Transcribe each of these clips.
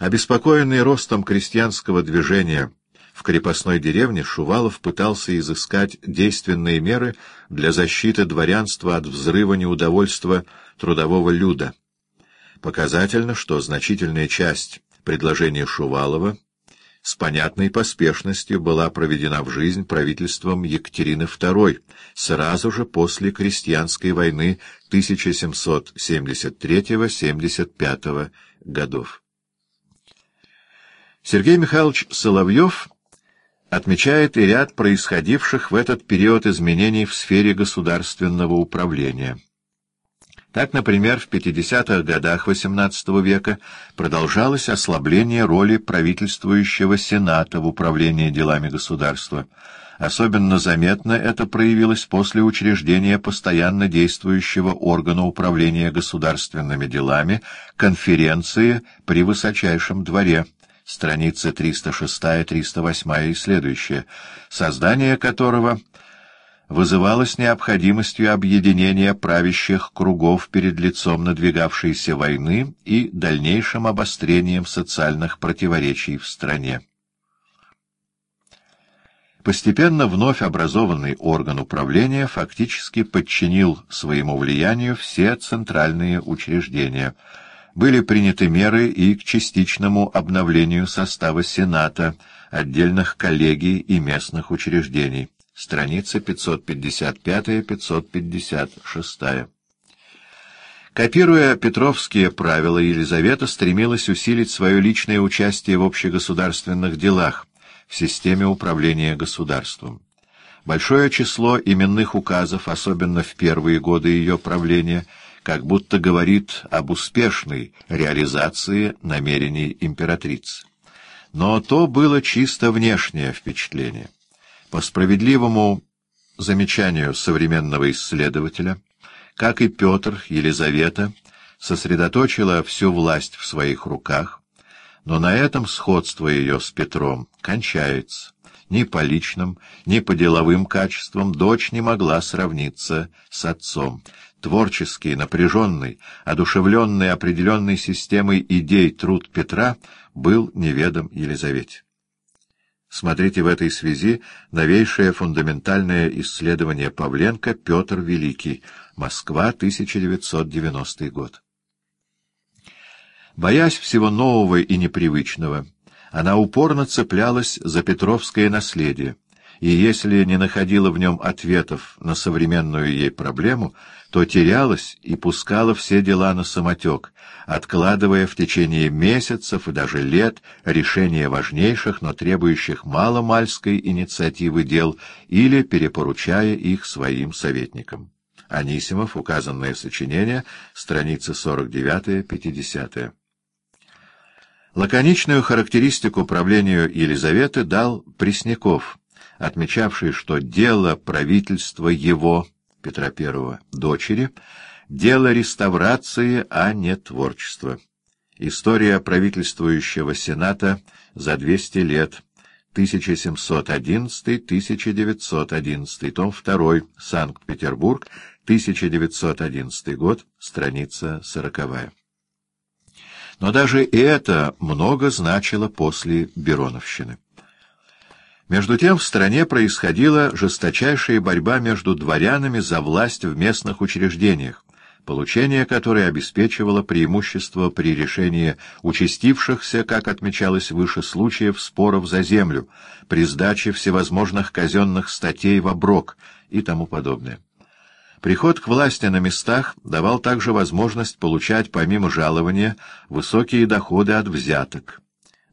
Обеспокоенный ростом крестьянского движения в крепостной деревне, Шувалов пытался изыскать действенные меры для защиты дворянства от взрыва неудовольства трудового люда. Показательно, что значительная часть предложения Шувалова с понятной поспешностью была проведена в жизнь правительством Екатерины II сразу же после крестьянской войны 1773-75 годов. Сергей Михайлович Соловьев отмечает и ряд происходивших в этот период изменений в сфере государственного управления. Так, например, в 50-х годах XVIII века продолжалось ослабление роли правительствующего Сената в управлении делами государства. Особенно заметно это проявилось после учреждения постоянно действующего органа управления государственными делами конференции при высочайшем дворе – страницы 306, 308 и следующие, создание которого вызывалось необходимостью объединения правящих кругов перед лицом надвигавшейся войны и дальнейшим обострением социальных противоречий в стране. Постепенно вновь образованный орган управления фактически подчинил своему влиянию все центральные учреждения — были приняты меры и к частичному обновлению состава Сената, отдельных коллегий и местных учреждений. Страница 555-556. Копируя петровские правила, Елизавета стремилась усилить свое личное участие в общегосударственных делах, в системе управления государством. Большое число именных указов, особенно в первые годы ее правления, как будто говорит об успешной реализации намерений императрицы. Но то было чисто внешнее впечатление. По справедливому замечанию современного исследователя, как и Петр, Елизавета сосредоточила всю власть в своих руках, но на этом сходство ее с Петром кончается. Ни по личным, ни по деловым качествам дочь не могла сравниться с отцом. Творческий, напряженный, одушевленный определенной системой идей труд Петра был неведом Елизавете. Смотрите в этой связи новейшее фундаментальное исследование Павленко «Петр Великий. Москва, 1990 год». Боясь всего нового и непривычного, она упорно цеплялась за петровское наследие, и если не находила в нем ответов на современную ей проблему, то терялась и пускала все дела на самотек, откладывая в течение месяцев и даже лет решение важнейших, но требующих маломальской инициативы дел или перепоручая их своим советникам. Анисимов, указанное сочинение, страницы 49-50. Лаконичную характеристику правлению Елизаветы дал Пресняков, отмечавший, что дело правительства его, Петра I, дочери, дело реставрации, а не творчества. История правительствующего Сената за 200 лет, 1711-1911, том 2, Санкт-Петербург, 1911 год, страница 40. Но даже и это много значило после Бероновщины. Между тем в стране происходила жесточайшая борьба между дворянами за власть в местных учреждениях, получение которой обеспечивало преимущество при решении участившихся, как отмечалось выше, случаев споров за землю, при сдаче всевозможных казенных статей в оброк и тому подобное. Приход к власти на местах давал также возможность получать, помимо жалования, высокие доходы от взяток.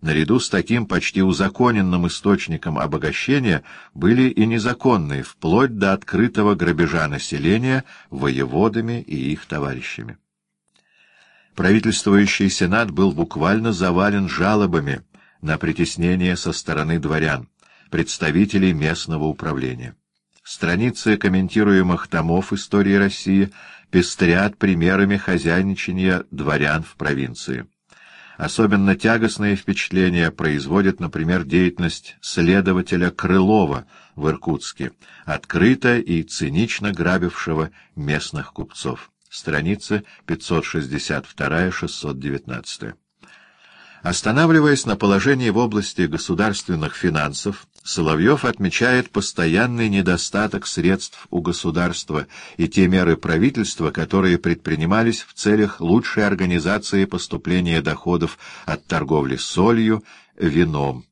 Наряду с таким почти узаконенным источником обогащения были и незаконные, вплоть до открытого грабежа населения воеводами и их товарищами. Правительствующий сенат был буквально завален жалобами на притеснение со стороны дворян, представителей местного управления. Страницы комментируемых томов истории России пестрят примерами хозяйничания дворян в провинции. Особенно тягостное впечатление производит, например, деятельность следователя Крылова в Иркутске, открыто и цинично грабившего местных купцов. Страницы 562-619. Останавливаясь на положении в области государственных финансов, Соловьев отмечает постоянный недостаток средств у государства и те меры правительства, которые предпринимались в целях лучшей организации поступления доходов от торговли солью, вином.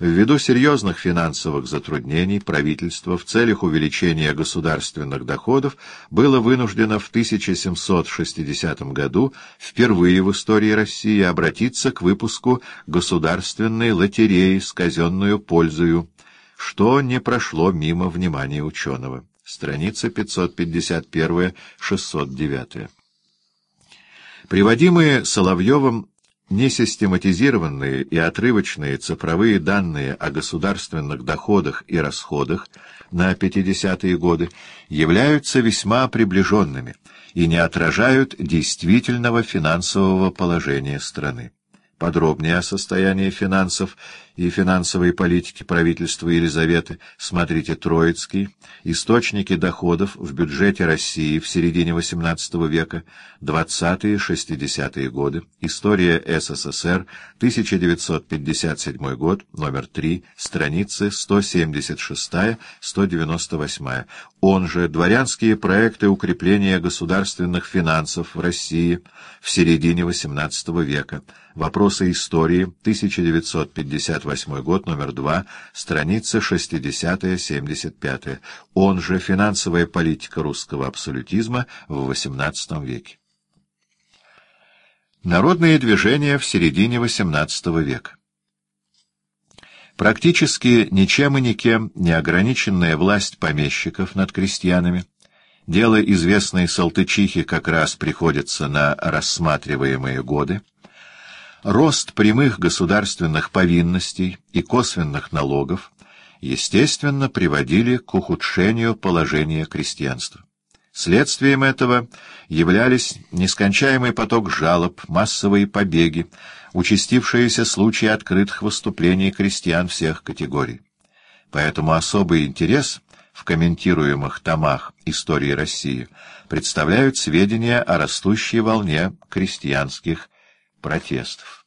Ввиду серьезных финансовых затруднений правительство в целях увеличения государственных доходов было вынуждено в 1760 году впервые в истории России обратиться к выпуску государственной лотереи с казенную пользою, что не прошло мимо внимания ученого. Страница 551-609. Приводимые Соловьевым Несистематизированные и отрывочные цифровые данные о государственных доходах и расходах на 50-е годы являются весьма приближенными и не отражают действительного финансового положения страны. Подробнее о состоянии финансов и финансовой политики правительства Елизаветы смотрите Троицкий, «Источники доходов в бюджете России в середине XVIII века, 20-60-е годы, История СССР, 1957 год, номер 3, страницы 176-198, он же «Дворянские проекты укрепления государственных финансов в России в середине XVIII века», Вопросы истории, 1958 год, номер 2, страница 60-75. Он же «Финансовая политика русского абсолютизма в XVIII веке». Народные движения в середине XVIII века. Практически ничем и никем не ограниченная власть помещиков над крестьянами, дело известной Салтычихи как раз приходится на рассматриваемые годы, рост прямых государственных повинностей и косвенных налогов, естественно, приводили к ухудшению положения крестьянства. Следствием этого являлись нескончаемый поток жалоб, массовые побеги, участившиеся случаи открытых выступлений крестьян всех категорий. Поэтому особый интерес в комментируемых томах истории России представляют сведения о растущей волне крестьянских протестов.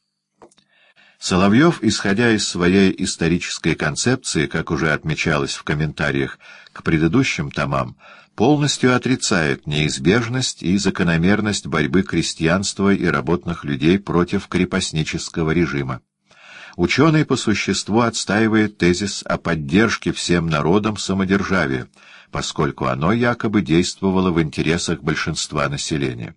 Соловьев, исходя из своей исторической концепции, как уже отмечалось в комментариях к предыдущим томам, полностью отрицает неизбежность и закономерность борьбы крестьянства и работных людей против крепостнического режима. Ученый по существу отстаивает тезис о поддержке всем народам самодержавия, поскольку оно якобы действовало в интересах большинства населения.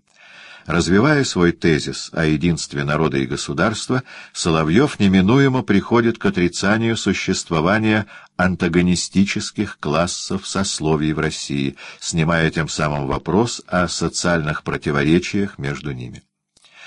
Развивая свой тезис о единстве народа и государства, Соловьев неминуемо приходит к отрицанию существования антагонистических классов сословий в России, снимая тем самым вопрос о социальных противоречиях между ними.